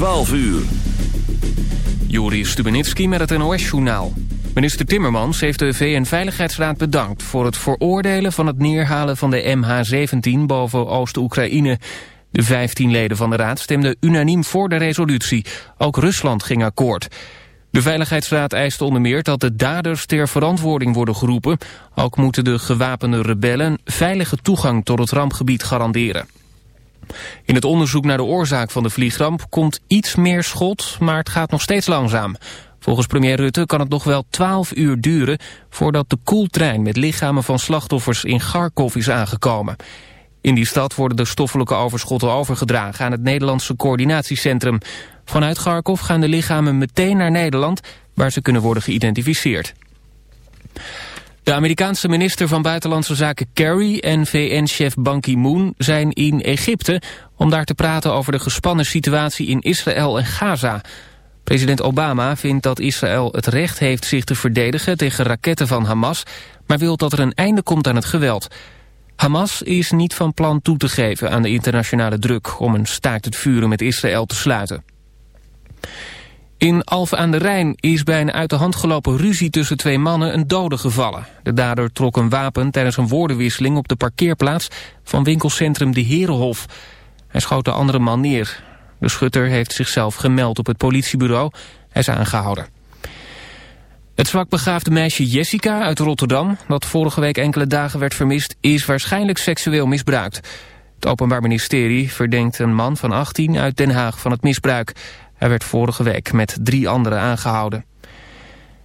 12 uur. Juri Stubenitski met het NOS-journaal. Minister Timmermans heeft de VN-veiligheidsraad bedankt... voor het veroordelen van het neerhalen van de MH17 boven Oost-Oekraïne. De 15 leden van de raad stemden unaniem voor de resolutie. Ook Rusland ging akkoord. De Veiligheidsraad eist onder meer dat de daders ter verantwoording worden geroepen. Ook moeten de gewapende rebellen veilige toegang tot het rampgebied garanderen. In het onderzoek naar de oorzaak van de vliegramp komt iets meer schot, maar het gaat nog steeds langzaam. Volgens premier Rutte kan het nog wel 12 uur duren voordat de koeltrein met lichamen van slachtoffers in Kharkov is aangekomen. In die stad worden de stoffelijke overschotten overgedragen aan het Nederlandse coördinatiecentrum. Vanuit Kharkov gaan de lichamen meteen naar Nederland, waar ze kunnen worden geïdentificeerd. De Amerikaanse minister van Buitenlandse Zaken Kerry en VN-chef Ban Ki-moon zijn in Egypte om daar te praten over de gespannen situatie in Israël en Gaza. President Obama vindt dat Israël het recht heeft zich te verdedigen tegen raketten van Hamas, maar wil dat er een einde komt aan het geweld. Hamas is niet van plan toe te geven aan de internationale druk om een staakt het vuren met Israël te sluiten. In Alphen aan de Rijn is bij een uit de hand gelopen ruzie tussen twee mannen een dode gevallen. De dader trok een wapen tijdens een woordenwisseling op de parkeerplaats van winkelcentrum De Herenhof. Hij schoot de andere man neer. De schutter heeft zichzelf gemeld op het politiebureau. Hij is aangehouden. Het zwakbegaafde meisje Jessica uit Rotterdam, dat vorige week enkele dagen werd vermist, is waarschijnlijk seksueel misbruikt. Het Openbaar Ministerie verdenkt een man van 18 uit Den Haag van het misbruik. Hij werd vorige week met drie anderen aangehouden.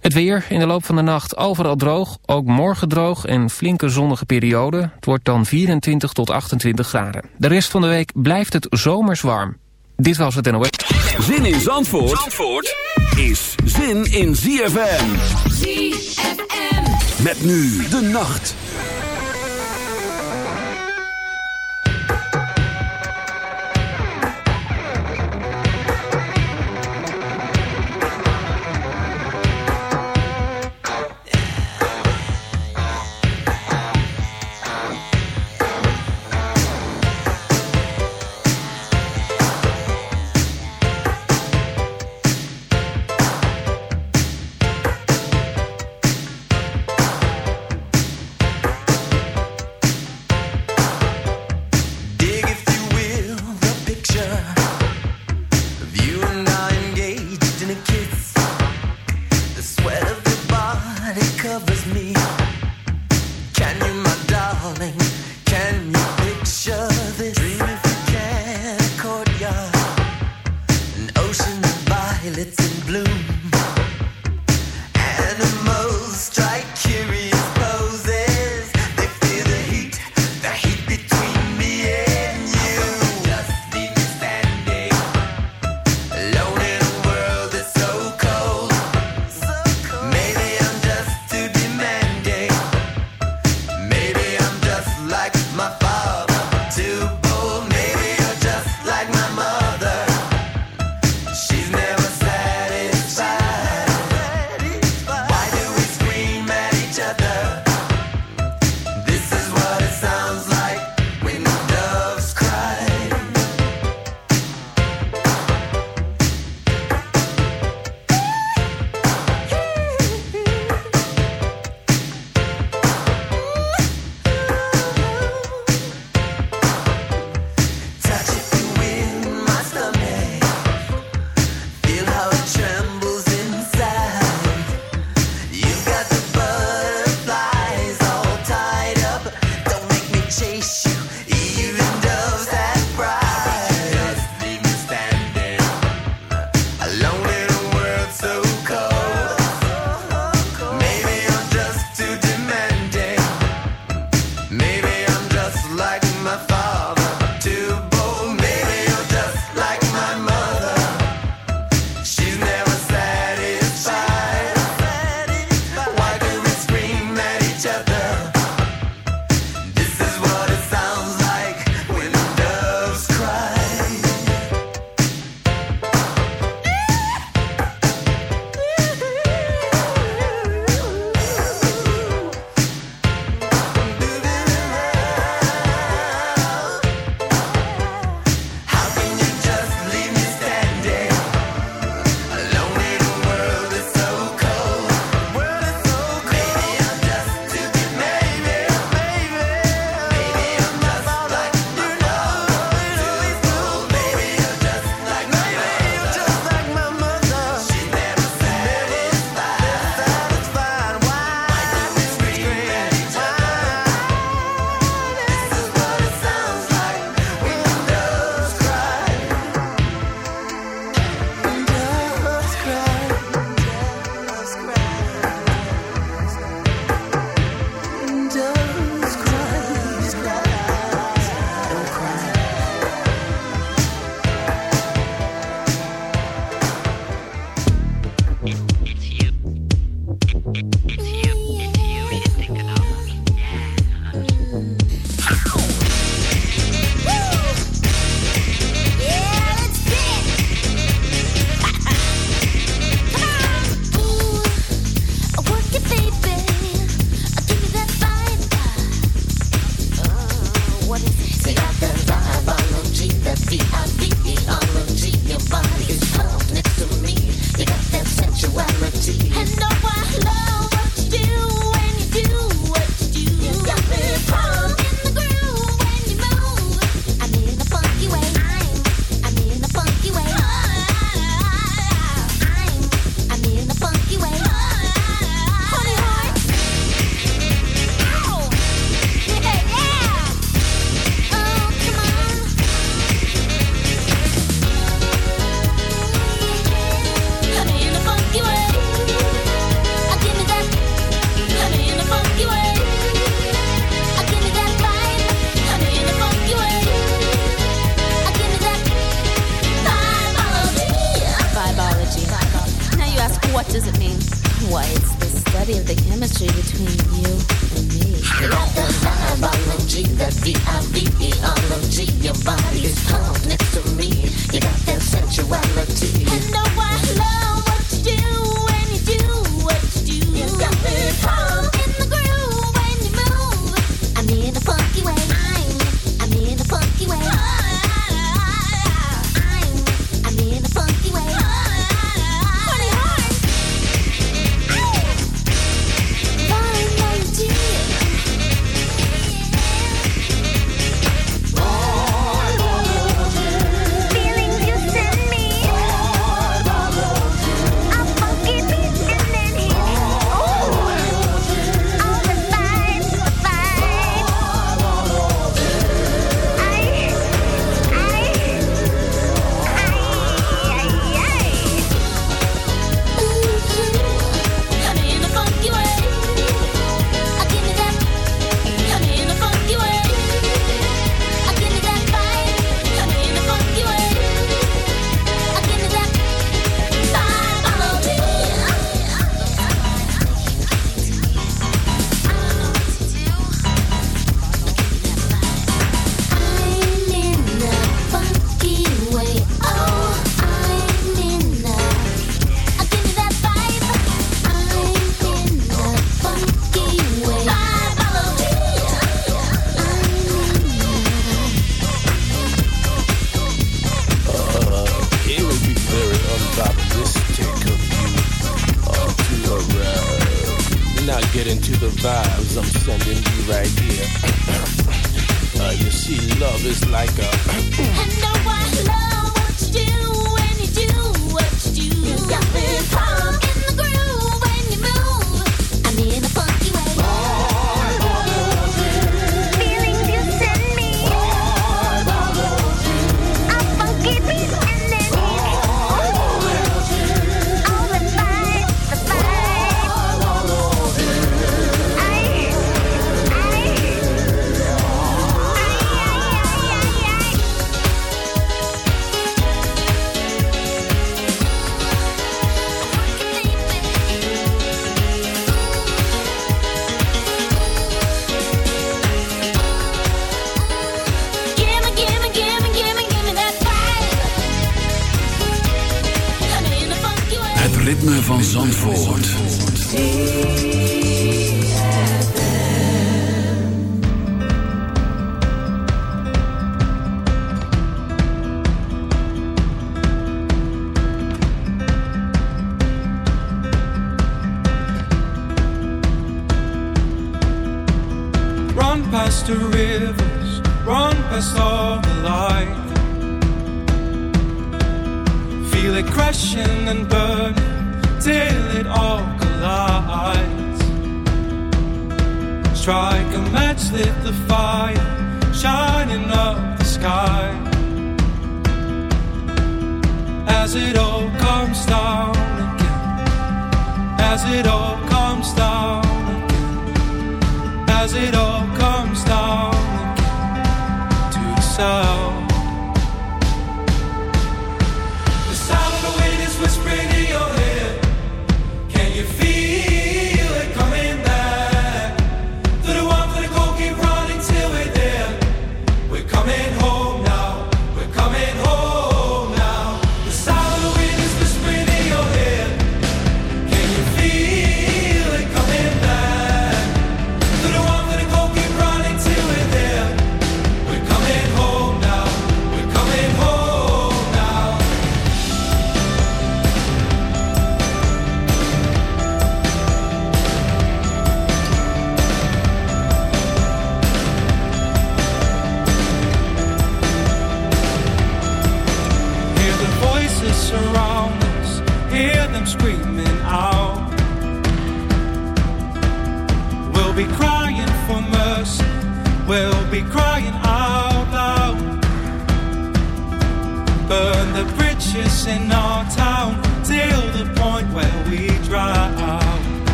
Het weer in de loop van de nacht overal droog, ook morgen droog en flinke zonnige periode. Het wordt dan 24 tot 28 graden. De rest van de week blijft het zomers warm. Dit was het NOS. Zin in Zandvoort, Zandvoort is zin in ZFM. ZFM. Met nu de nacht.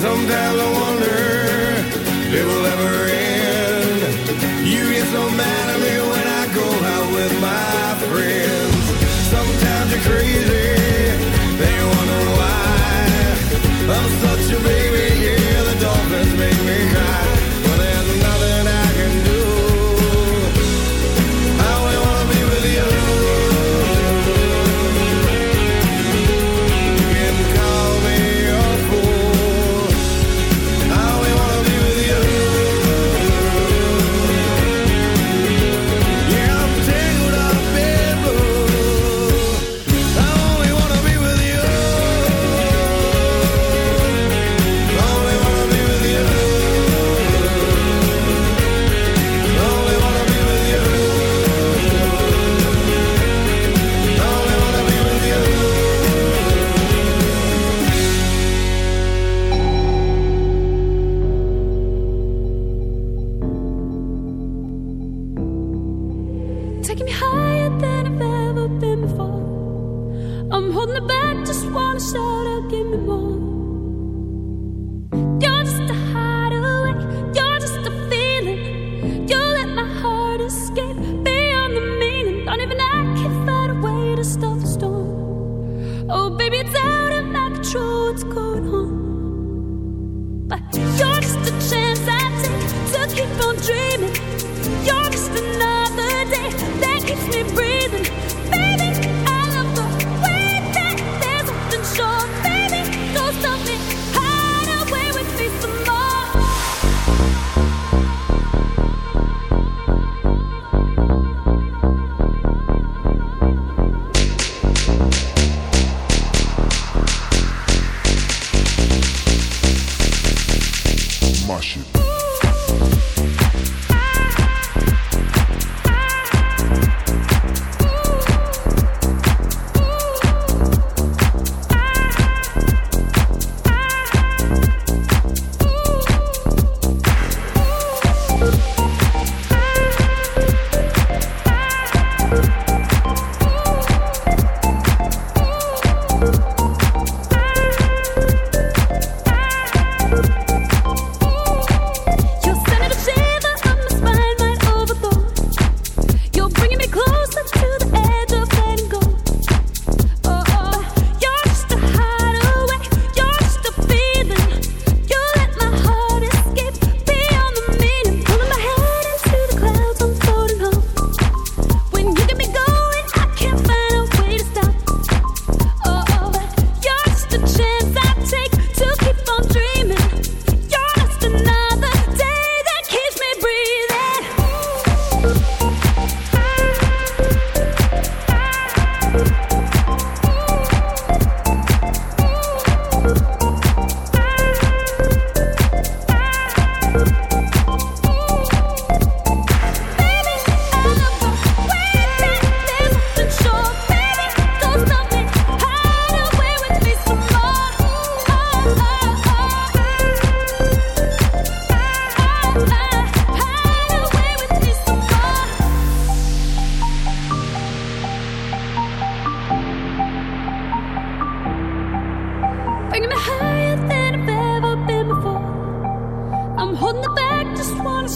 Some Sometimes I wonder if we'll ever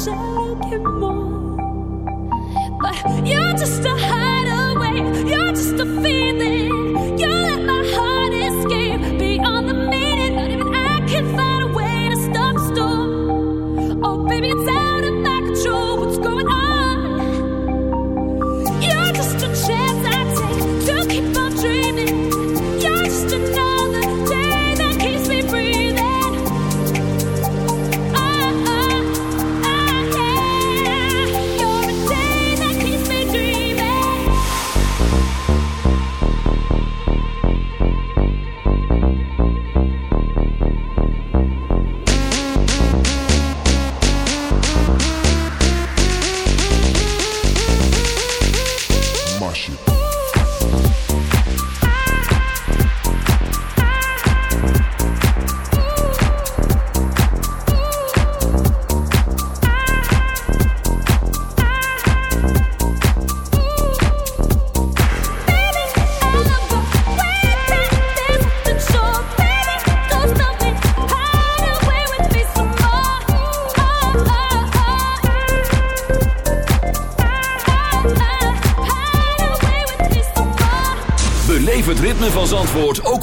遮了天幕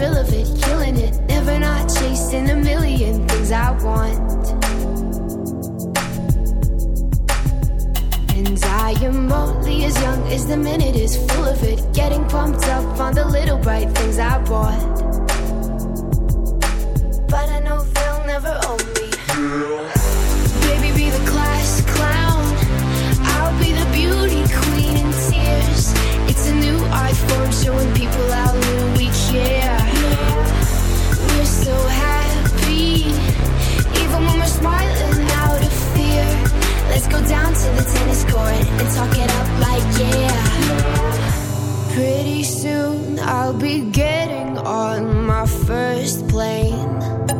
Thrill of it, killing it. Never not chasing a million things I want. And I am only as young as the minute is full of it. Getting pumped up on the little bright things I bought. The tennis court and talk it up like yeah. Pretty soon I'll be getting on my first plane.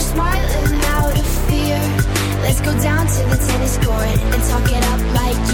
smiling out of fear. Let's go down to the tennis court and talk it up like